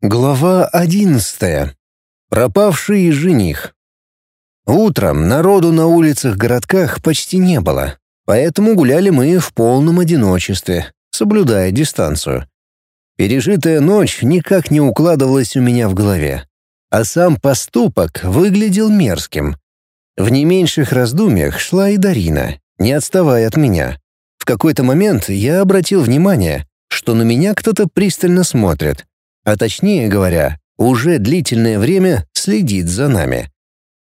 Глава одиннадцатая. Пропавший жених. Утром народу на улицах городках почти не было, поэтому гуляли мы в полном одиночестве, соблюдая дистанцию. Пережитая ночь никак не укладывалась у меня в голове, а сам поступок выглядел мерзким. В не меньших раздумьях шла и Дарина, не отставая от меня. В какой-то момент я обратил внимание, что на меня кто-то пристально смотрит, а точнее говоря, уже длительное время следит за нами.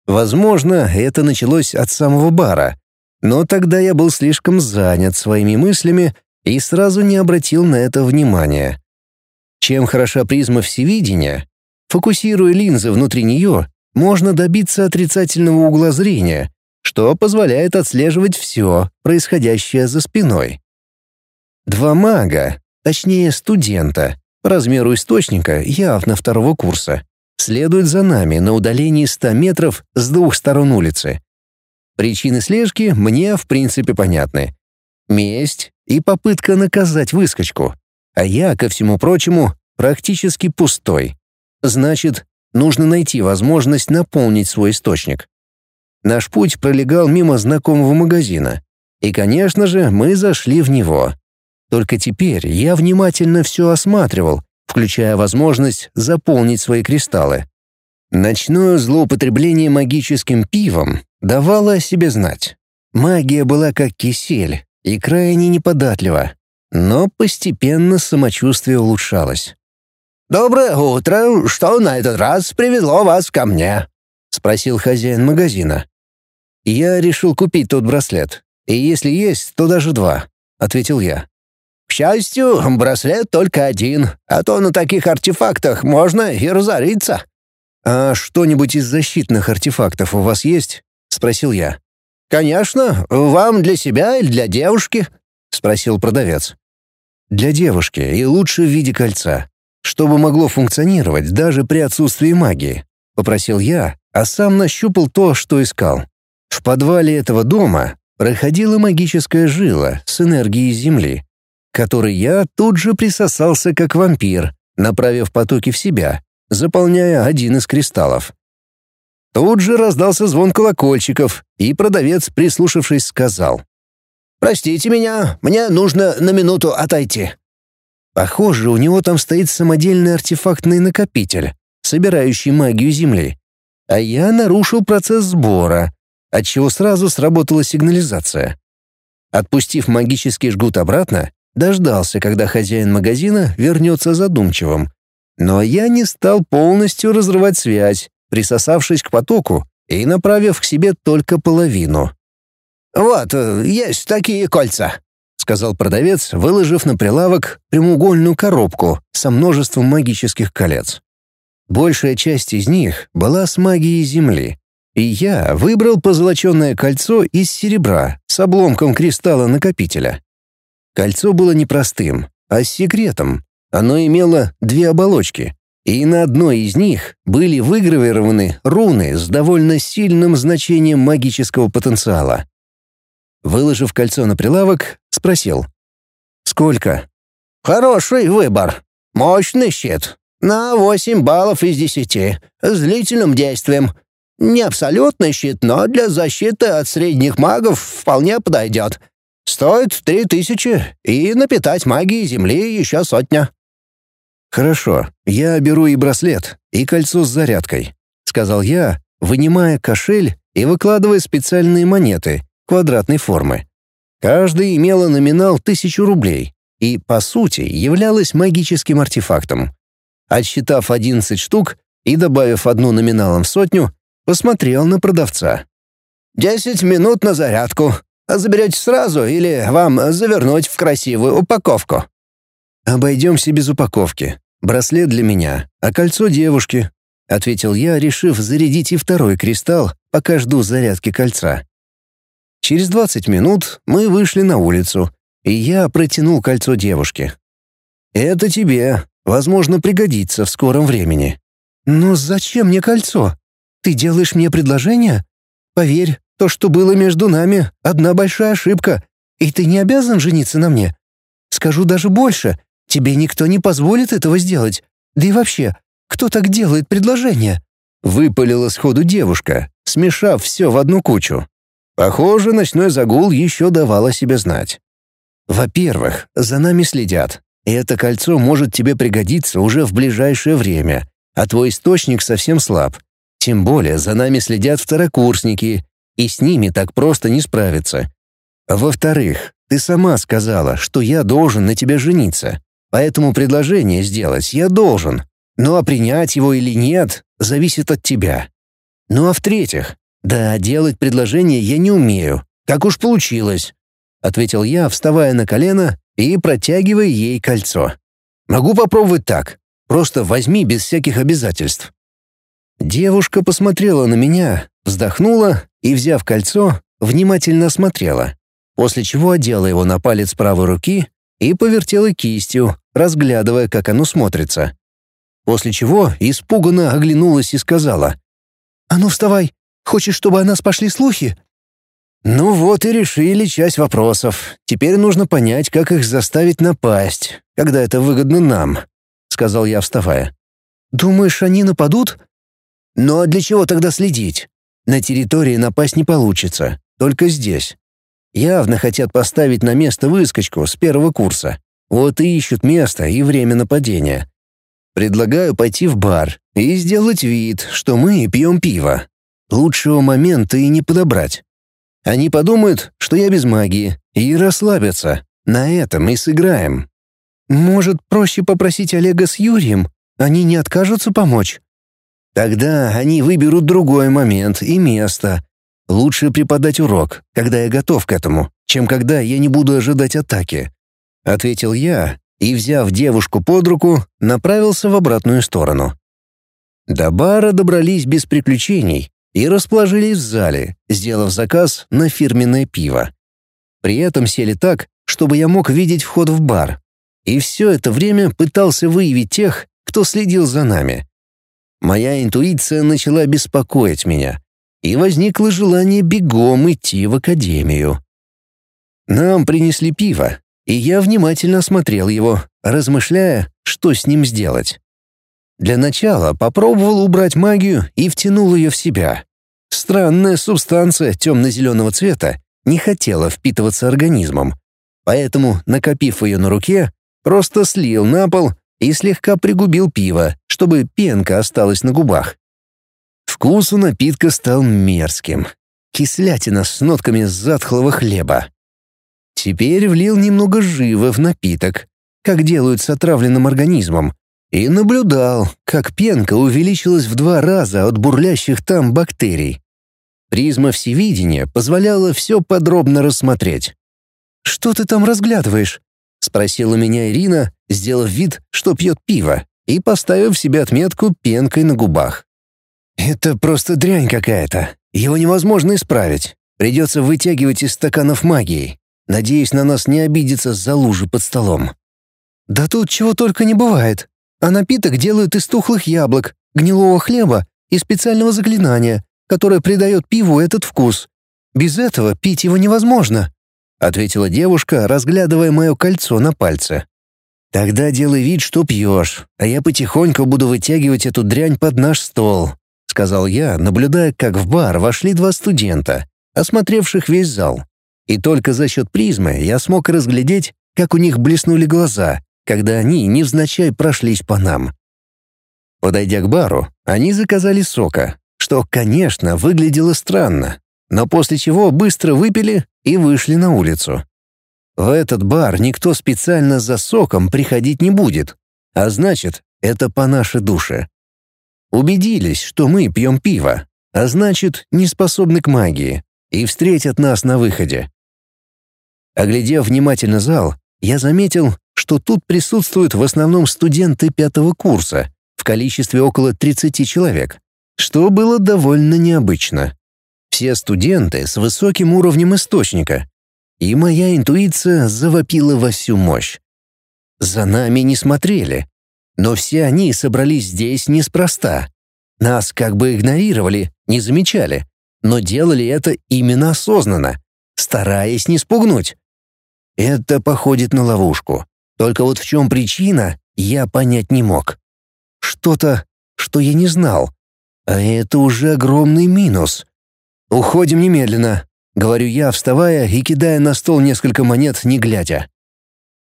Возможно, это началось от самого бара, но тогда я был слишком занят своими мыслями и сразу не обратил на это внимания. Чем хороша призма всевидения, фокусируя линзы внутри нее, можно добиться отрицательного угла зрения, что позволяет отслеживать все, происходящее за спиной. Два мага, точнее студента, размеру источника явно второго курса, следуют за нами на удалении 100 метров с двух сторон улицы. Причины слежки мне в принципе понятны. Месть и попытка наказать выскочку. А я, ко всему прочему, практически пустой. Значит, нужно найти возможность наполнить свой источник. Наш путь пролегал мимо знакомого магазина. И, конечно же, мы зашли в него. Только теперь я внимательно все осматривал, включая возможность заполнить свои кристаллы. Ночное злоупотребление магическим пивом давало о себе знать. Магия была как кисель и крайне неподатлива, но постепенно самочувствие улучшалось. «Доброе утро! Что на этот раз привело вас ко мне?» — спросил хозяин магазина. «Я решил купить тот браслет, и если есть, то даже два», — ответил я. К счастью, браслет только один, а то на таких артефактах можно и разориться». «А что-нибудь из защитных артефактов у вас есть?» — спросил я. «Конечно. Вам для себя или для девушки?» — спросил продавец. «Для девушки и лучше в виде кольца, чтобы могло функционировать даже при отсутствии магии», — попросил я, а сам нащупал то, что искал. В подвале этого дома проходила магическая жила с энергией Земли который я тут же присосался как вампир, направив потоки в себя, заполняя один из кристаллов. Тут же раздался звон колокольчиков, и продавец, прислушавшись, сказал. «Простите меня, мне нужно на минуту отойти». Похоже, у него там стоит самодельный артефактный накопитель, собирающий магию Земли. А я нарушил процесс сбора, отчего сразу сработала сигнализация. Отпустив магический жгут обратно, Дождался, когда хозяин магазина вернется задумчивым. Но я не стал полностью разрывать связь, присосавшись к потоку и направив к себе только половину. «Вот, э, есть такие кольца», — сказал продавец, выложив на прилавок прямоугольную коробку со множеством магических колец. Большая часть из них была с магией Земли, и я выбрал позолоченное кольцо из серебра с обломком кристалла-накопителя. Кольцо было не простым, а с секретом. Оно имело две оболочки, и на одной из них были выгравированы руны с довольно сильным значением магического потенциала. Выложив кольцо на прилавок, спросил. «Сколько?» «Хороший выбор. Мощный щит. На 8 баллов из 10. С длительным действием. Не абсолютный щит, но для защиты от средних магов вполне подойдет. Стоит три тысячи, и напитать магией земли еще сотня». «Хорошо, я беру и браслет, и кольцо с зарядкой», — сказал я, вынимая кошель и выкладывая специальные монеты квадратной формы. Каждая имела номинал тысячу рублей и, по сути, являлась магическим артефактом. Отсчитав 11 штук и добавив одну номиналом в сотню, посмотрел на продавца. «Десять минут на зарядку. Заберете сразу или вам завернуть в красивую упаковку?» «Обойдемся без упаковки. Браслет для меня, а кольцо девушки», — ответил я, решив зарядить и второй кристалл, пока жду зарядки кольца. Через 20 минут мы вышли на улицу, и я протянул кольцо девушке. «Это тебе. Возможно, пригодится в скором времени». «Но зачем мне кольцо? Ты делаешь мне предложение? Поверь, то, что было между нами, одна большая ошибка, и ты не обязан жениться на мне. Скажу даже больше, тебе никто не позволит этого сделать. Да и вообще, кто так делает предложение?» Выпалила сходу девушка, смешав все в одну кучу. Похоже, ночной загул еще давал о себе знать. Во-первых, за нами следят, это кольцо может тебе пригодиться уже в ближайшее время, а твой источник совсем слаб. Тем более за нами следят второкурсники, и с ними так просто не справиться. Во-вторых, ты сама сказала, что я должен на тебе жениться, поэтому предложение сделать я должен. Ну а принять его или нет, зависит от тебя. Ну а в-третьих, да, делать предложение я не умею, как уж получилось, ответил я, вставая на колено и протягивая ей кольцо. Могу попробовать так. Просто возьми без всяких обязательств. Девушка посмотрела на меня, вздохнула и, взяв кольцо, внимательно осмотрела, после чего одела его на палец правой руки и повертела кистью, разглядывая, как оно смотрится. После чего испуганно оглянулась и сказала. «А ну вставай! Хочешь, чтобы о нас пошли слухи?» «Ну вот и решили часть вопросов. Теперь нужно понять, как их заставить напасть, когда это выгодно нам», — сказал я, вставая. «Думаешь, они нападут?» «Ну а для чего тогда следить? На территории напасть не получится, только здесь. Явно хотят поставить на место выскочку с первого курса. Вот и ищут место и время нападения. Предлагаю пойти в бар и сделать вид, что мы пьем пиво. Лучшего момента и не подобрать. Они подумают, что я без магии, и расслабятся. На этом и сыграем. Может, проще попросить Олега с Юрием? Они не откажутся помочь? Тогда они выберут другой момент и место. Лучше преподать урок, когда я готов к этому, чем когда я не буду ожидать атаки. Ответил я и, взяв девушку под руку, направился в обратную сторону. До бара добрались без приключений и расположились в зале, сделав заказ на фирменное пиво. При этом сели так, чтобы я мог видеть вход в бар. И все это время пытался выявить тех, кто следил за нами. Моя интуиция начала беспокоить меня, и возникло желание бегом идти в академию. Нам принесли пиво, и я внимательно осмотрел его, размышляя, что с ним сделать. Для начала попробовал убрать магию и втянул ее в себя. Странная субстанция темно-зеленого цвета не хотела впитываться организмом, поэтому, накопив ее на руке, просто слил на пол и слегка пригубил пиво, чтобы пенка осталась на губах. Вкус у напитка стал мерзким. Кислятина с нотками затхлого хлеба. Теперь влил немного живы в напиток, как делают с отравленным организмом, и наблюдал, как пенка увеличилась в два раза от бурлящих там бактерий. Призма всевидения позволяла все подробно рассмотреть. «Что ты там разглядываешь?» — спросила меня Ирина, сделав вид, что пьет пиво, и поставив себе отметку пенкой на губах. «Это просто дрянь какая-то. Его невозможно исправить. Придется вытягивать из стаканов магии. Надеюсь, на нас не обидится за лужи под столом». «Да тут чего только не бывает. А напиток делают из тухлых яблок, гнилого хлеба и специального заклинания, которое придает пиву этот вкус. Без этого пить его невозможно», — ответила девушка, разглядывая мое кольцо на пальце. «Тогда делай вид, что пьешь, а я потихоньку буду вытягивать эту дрянь под наш стол», — сказал я, наблюдая, как в бар вошли два студента, осмотревших весь зал. И только за счет призмы я смог разглядеть, как у них блеснули глаза, когда они невзначай прошлись по нам. Подойдя к бару, они заказали сока, что, конечно, выглядело странно, но после чего быстро выпили и вышли на улицу. В этот бар никто специально за соком приходить не будет, а значит, это по нашей душе. Убедились, что мы пьем пиво, а значит, не способны к магии, и встретят нас на выходе. Оглядев внимательно зал, я заметил, что тут присутствуют в основном студенты пятого курса в количестве около 30 человек, что было довольно необычно. Все студенты с высоким уровнем источника, и моя интуиция завопила во всю мощь. За нами не смотрели, но все они собрались здесь неспроста. Нас как бы игнорировали, не замечали, но делали это именно осознанно, стараясь не спугнуть. Это походит на ловушку. Только вот в чем причина, я понять не мог. Что-то, что я не знал. А это уже огромный минус. «Уходим немедленно», — говорю я, вставая и кидая на стол несколько монет, не глядя.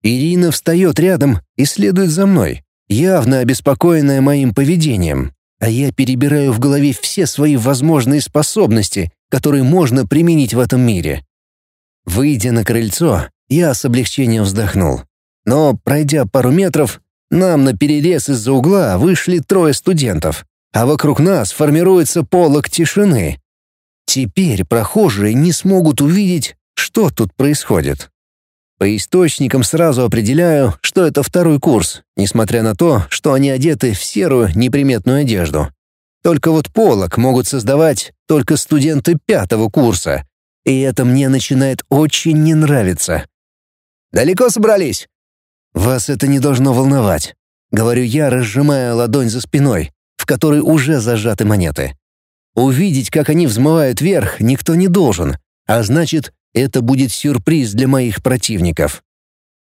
Ирина встает рядом и следует за мной, явно обеспокоенная моим поведением, а я перебираю в голове все свои возможные способности, которые можно применить в этом мире. Выйдя на крыльцо, я с облегчением вздохнул. Но, пройдя пару метров, нам на перерез из-за угла вышли трое студентов, а вокруг нас формируется полог тишины. Теперь прохожие не смогут увидеть, что тут происходит. По источникам сразу определяю, что это второй курс, несмотря на то, что они одеты в серую неприметную одежду. Только вот полок могут создавать только студенты пятого курса, и это мне начинает очень не нравиться. «Далеко собрались?» «Вас это не должно волновать», — говорю я, разжимая ладонь за спиной, в которой уже зажаты монеты. Увидеть, как они взмывают вверх, никто не должен, а значит, это будет сюрприз для моих противников.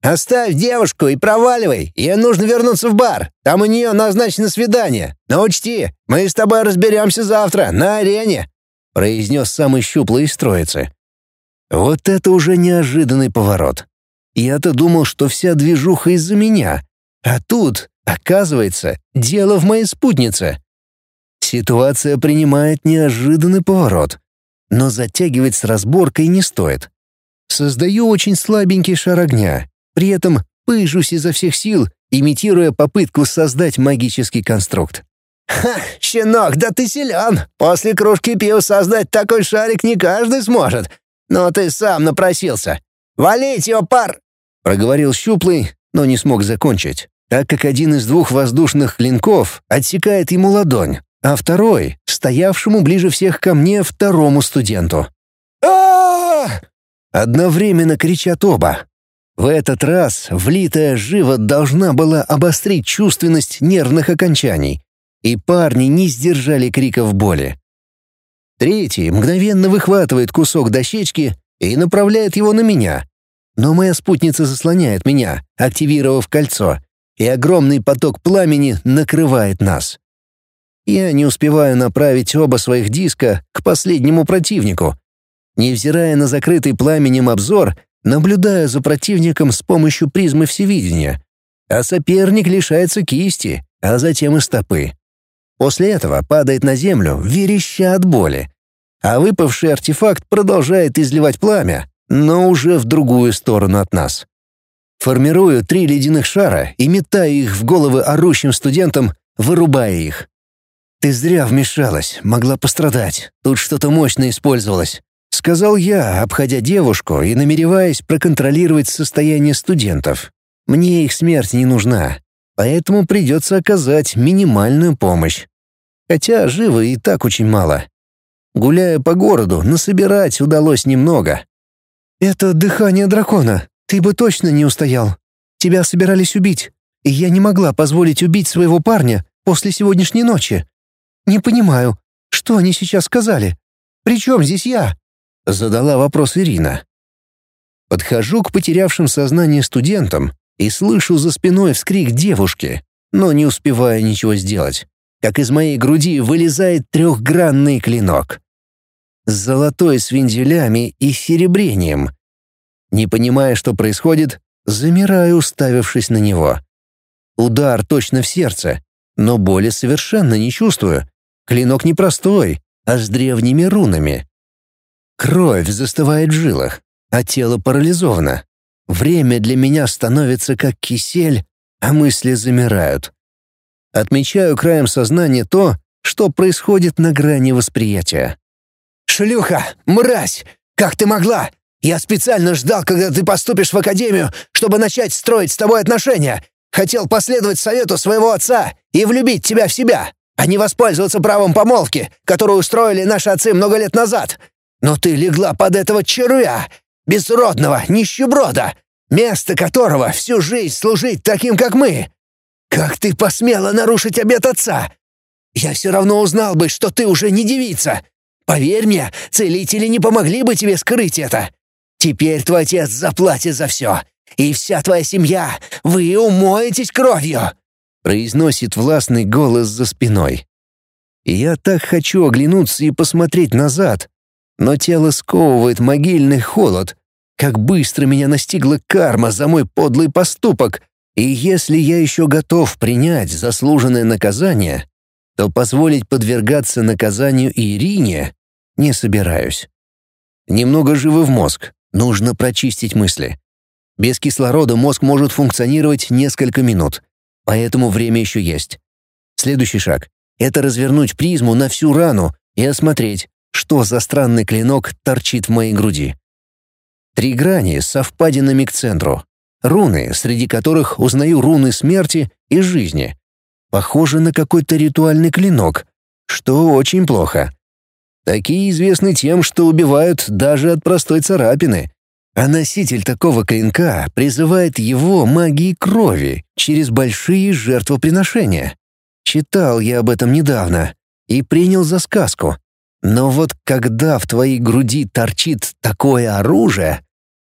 «Оставь девушку и проваливай. Ей нужно вернуться в бар. Там у нее назначено свидание. Но учти, мы с тобой разберемся завтра на арене», — произнес самый щуплый из троицы. Вот это уже неожиданный поворот. Я-то думал, что вся движуха из-за меня. А тут, оказывается, дело в моей спутнице. Ситуация принимает неожиданный поворот но затягивать с разборкой не стоит. Создаю очень слабенький шар огня, при этом пыжусь изо всех сил, имитируя попытку создать магический конструкт. «Ха, щенок, да ты силен! После кружки пива создать такой шарик не каждый сможет. Но ты сам напросился. Валить его, пар!» Проговорил щуплый, но не смог закончить, так как один из двух воздушных клинков отсекает ему ладонь, а второй — стоявшему ближе всех ко мне второму студенту. а Одновременно кричат оба. В этот раз влитая живо должна была обострить чувственность нервных окончаний, и парни не сдержали криков боли. Третий мгновенно выхватывает кусок дощечки и направляет его на меня. Но моя спутница заслоняет меня, активировав кольцо, и огромный поток пламени накрывает нас. Я не успеваю направить оба своих диска к последнему противнику. Невзирая на закрытый пламенем обзор, наблюдаю за противником с помощью призмы всевидения. А соперник лишается кисти, а затем и стопы. После этого падает на землю, вереща от боли. А выпавший артефакт продолжает изливать пламя, но уже в другую сторону от нас. Формирую три ледяных шара и метаю их в головы орущим студентам, вырубая их. «Ты зря вмешалась, могла пострадать. Тут что-то мощное использовалось», — сказал я, обходя девушку и намереваясь проконтролировать состояние студентов. «Мне их смерть не нужна, поэтому придется оказать минимальную помощь. Хотя живо и так очень мало. Гуляя по городу, насобирать удалось немного». «Это дыхание дракона. Ты бы точно не устоял. Тебя собирались убить, и я не могла позволить убить своего парня после сегодняшней ночи», «Не понимаю, что они сейчас сказали? При чем здесь я?» — задала вопрос Ирина. Подхожу к потерявшим сознание студентам и слышу за спиной вскрик девушки, но не успеваю ничего сделать, как из моей груди вылезает трехгранный клинок. С золотой с вензелями и серебрением. Не понимая, что происходит, замираю, уставившись на него. Удар точно в сердце, но боли совершенно не чувствую, Клинок не простой, а с древними рунами. Кровь застывает в жилах, а тело парализовано. Время для меня становится как кисель, а мысли замирают. Отмечаю краем сознания то, что происходит на грани восприятия. «Шлюха! Мразь! Как ты могла? Я специально ждал, когда ты поступишь в академию, чтобы начать строить с тобой отношения. Хотел последовать совету своего отца и влюбить тебя в себя а не воспользоваться правом помолвки, которую устроили наши отцы много лет назад. Но ты легла под этого червя, безродного нищеброда, место которого всю жизнь служить таким, как мы. Как ты посмела нарушить обет отца? Я все равно узнал бы, что ты уже не девица. Поверь мне, целители не помогли бы тебе скрыть это. Теперь твой отец заплатит за все, и вся твоя семья, вы умоетесь кровью. — произносит властный голос за спиной. Я так хочу оглянуться и посмотреть назад, но тело сковывает могильный холод. Как быстро меня настигла карма за мой подлый поступок, и если я еще готов принять заслуженное наказание, то позволить подвергаться наказанию Ирине не собираюсь. Немного живы в мозг, нужно прочистить мысли. Без кислорода мозг может функционировать несколько минут, поэтому время еще есть. Следующий шаг — это развернуть призму на всю рану и осмотреть, что за странный клинок торчит в моей груди. Три грани с совпадинами к центру. Руны, среди которых узнаю руны смерти и жизни. Похоже на какой-то ритуальный клинок, что очень плохо. Такие известны тем, что убивают даже от простой царапины. А носитель такого клинка призывает его магией крови через большие жертвоприношения. Читал я об этом недавно и принял за сказку. Но вот когда в твоей груди торчит такое оружие,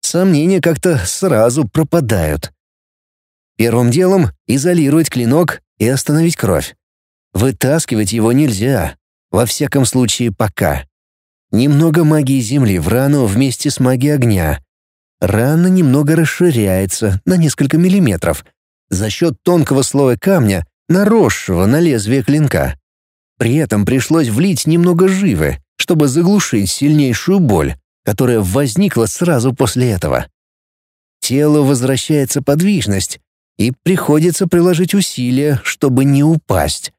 сомнения как-то сразу пропадают. Первым делом изолировать клинок и остановить кровь. Вытаскивать его нельзя, во всяком случае пока. Немного магии земли в рану вместе с магией огня. Рана немного расширяется на несколько миллиметров за счет тонкого слоя камня, наросшего на лезвие клинка. При этом пришлось влить немного живы, чтобы заглушить сильнейшую боль, которая возникла сразу после этого. Телу возвращается подвижность, и приходится приложить усилия, чтобы не упасть.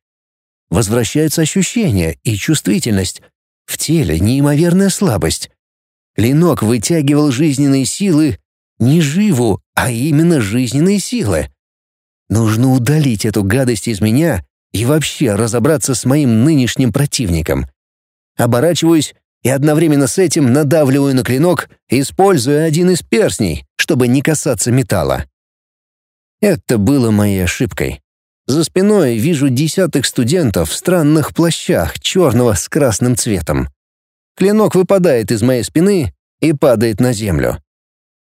Возвращаются ощущения и чувствительность. В теле неимоверная слабость. Клинок вытягивал жизненные силы не живу, а именно жизненные силы. Нужно удалить эту гадость из меня и вообще разобраться с моим нынешним противником. Оборачиваюсь и одновременно с этим надавливаю на клинок, используя один из перстней, чтобы не касаться металла. Это было моей ошибкой. За спиной вижу десятых студентов в странных плащах черного с красным цветом. Клинок выпадает из моей спины и падает на землю.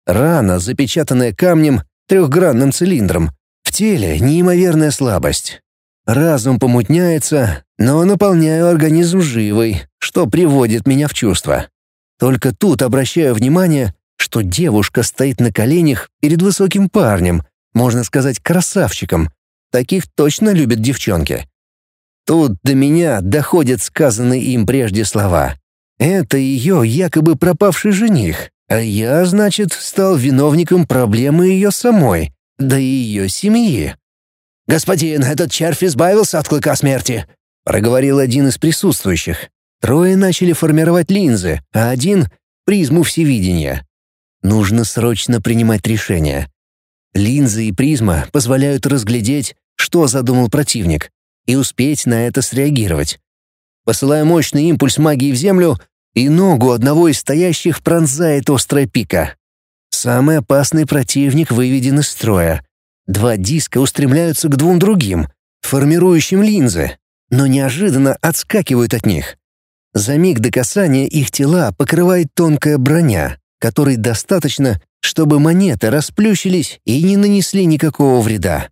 Рана, запечатанная камнем, трехгранным цилиндром. В теле неимоверная слабость. Разум помутняется, но наполняю организм живой, что приводит меня в чувство. Только тут обращаю внимание, что девушка стоит на коленях перед высоким парнем, можно сказать, красавчиком. Таких точно любят девчонки. Тут до меня доходят сказанные им прежде слова. Это ее якобы пропавший жених, а я, значит, стал виновником проблемы ее самой, да и ее семьи. «Господин, этот червь избавился от клыка смерти», — проговорил один из присутствующих. Трое начали формировать линзы, а один — призму всевидения. Нужно срочно принимать решение. Линзы и призма позволяют разглядеть, что задумал противник, и успеть на это среагировать. Посылая мощный импульс магии в землю, и ногу одного из стоящих пронзает острая пика. Самый опасный противник выведен из строя. Два диска устремляются к двум другим, формирующим линзы, но неожиданно отскакивают от них. За миг до касания их тела покрывает тонкая броня, которой достаточно, чтобы монеты расплющились и не нанесли никакого вреда.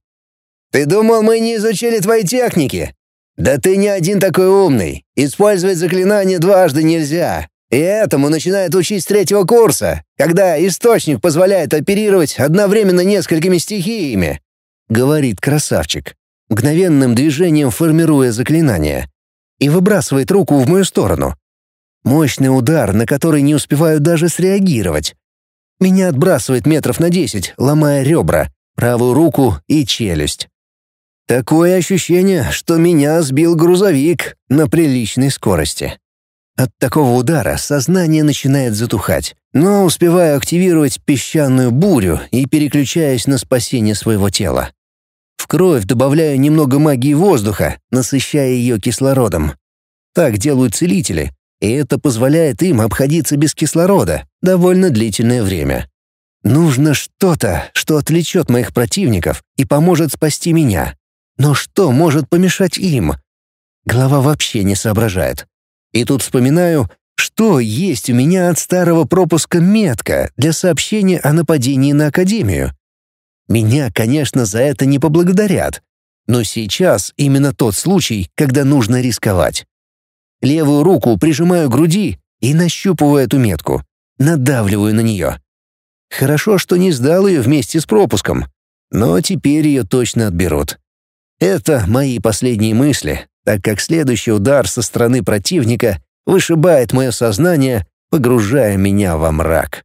«Ты думал, мы не изучили твои техники? Да ты не один такой умный. Использовать заклинание дважды нельзя. И этому начинают учить с третьего курса, когда источник позволяет оперировать одновременно несколькими стихиями», — говорит красавчик, мгновенным движением формируя заклинание, и выбрасывает руку в мою сторону. Мощный удар, на который не успеваю даже среагировать. Меня отбрасывает метров на десять, ломая ребра, правую руку и челюсть. Такое ощущение, что меня сбил грузовик на приличной скорости. От такого удара сознание начинает затухать, но успеваю активировать песчаную бурю и переключаюсь на спасение своего тела. В кровь добавляю немного магии воздуха, насыщая ее кислородом. Так делают целители, и это позволяет им обходиться без кислорода довольно длительное время. Нужно что-то, что отвлечет моих противников и поможет спасти меня. Но что может помешать им? Голова вообще не соображает. И тут вспоминаю, что есть у меня от старого пропуска метка для сообщения о нападении на Академию. Меня, конечно, за это не поблагодарят. Но сейчас именно тот случай, когда нужно рисковать. Левую руку прижимаю к груди и нащупываю эту метку. Надавливаю на нее. Хорошо, что не сдал ее вместе с пропуском. Но теперь ее точно отберут. Это мои последние мысли, так как следующий удар со стороны противника вышибает мое сознание, погружая меня во мрак.